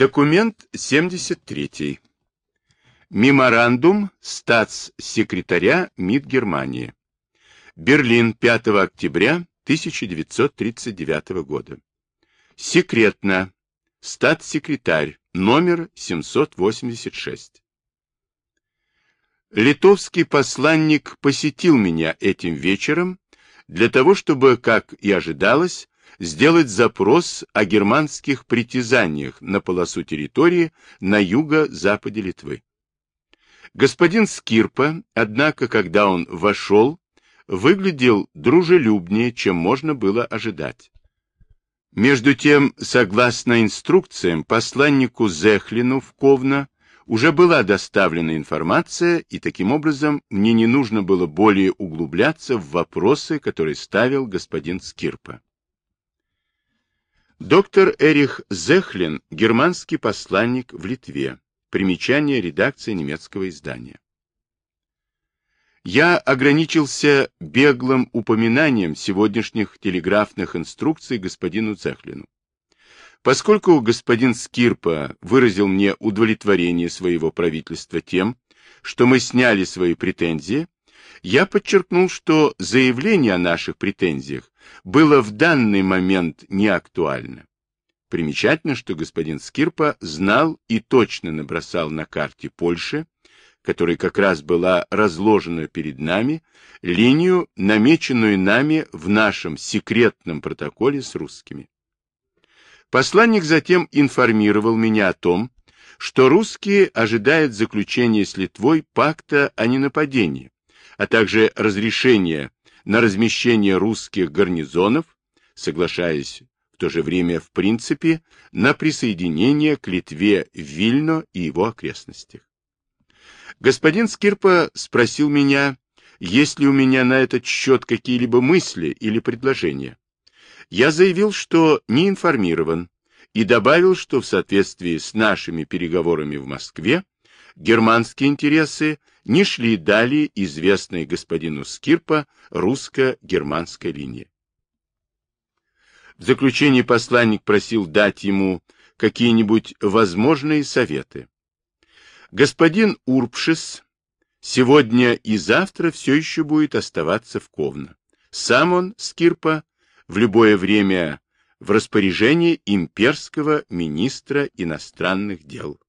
Документ 73. Меморандум статс-секретаря МИД Германии. Берлин, 5 октября 1939 года. Секретно. Статс-секретарь, номер 786. Литовский посланник посетил меня этим вечером для того, чтобы, как и ожидалось, сделать запрос о германских притязаниях на полосу территории на юго-западе Литвы. Господин Скирпа, однако, когда он вошел, выглядел дружелюбнее, чем можно было ожидать. Между тем, согласно инструкциям, посланнику Зехлину в Ковна уже была доставлена информация, и таким образом мне не нужно было более углубляться в вопросы, которые ставил господин Скирпа. Доктор Эрих Зехлин, германский посланник в Литве. Примечание редакции немецкого издания. Я ограничился беглым упоминанием сегодняшних телеграфных инструкций господину Зехлину. Поскольку господин Скирпа выразил мне удовлетворение своего правительства тем, что мы сняли свои претензии, я подчеркнул, что заявление о наших претензиях было в данный момент не актуально. Примечательно, что господин Скирпа знал и точно набросал на карте Польши, которая как раз была разложена перед нами, линию, намеченную нами в нашем секретном протоколе с русскими. Посланник затем информировал меня о том, что русские ожидают заключения с Литвой пакта о ненападении, а также разрешения на размещение русских гарнизонов, соглашаясь в то же время в принципе на присоединение к Литве Вильно и его окрестностях. Господин Скирпа спросил меня, есть ли у меня на этот счет какие-либо мысли или предложения. Я заявил, что не информирован, и добавил, что в соответствии с нашими переговорами в Москве германские интересы не шли далее известной господину Скирпа русско-германской линии. В заключение посланник просил дать ему какие-нибудь возможные советы. Господин Урпшис сегодня и завтра все еще будет оставаться в Ковно. Сам он, Скирпа, в любое время в распоряжении имперского министра иностранных дел.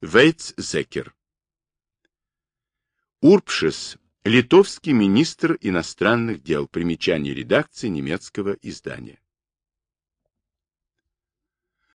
Вейцзекер. Урпшес, литовский министр иностранных дел, примечание редакции немецкого издания.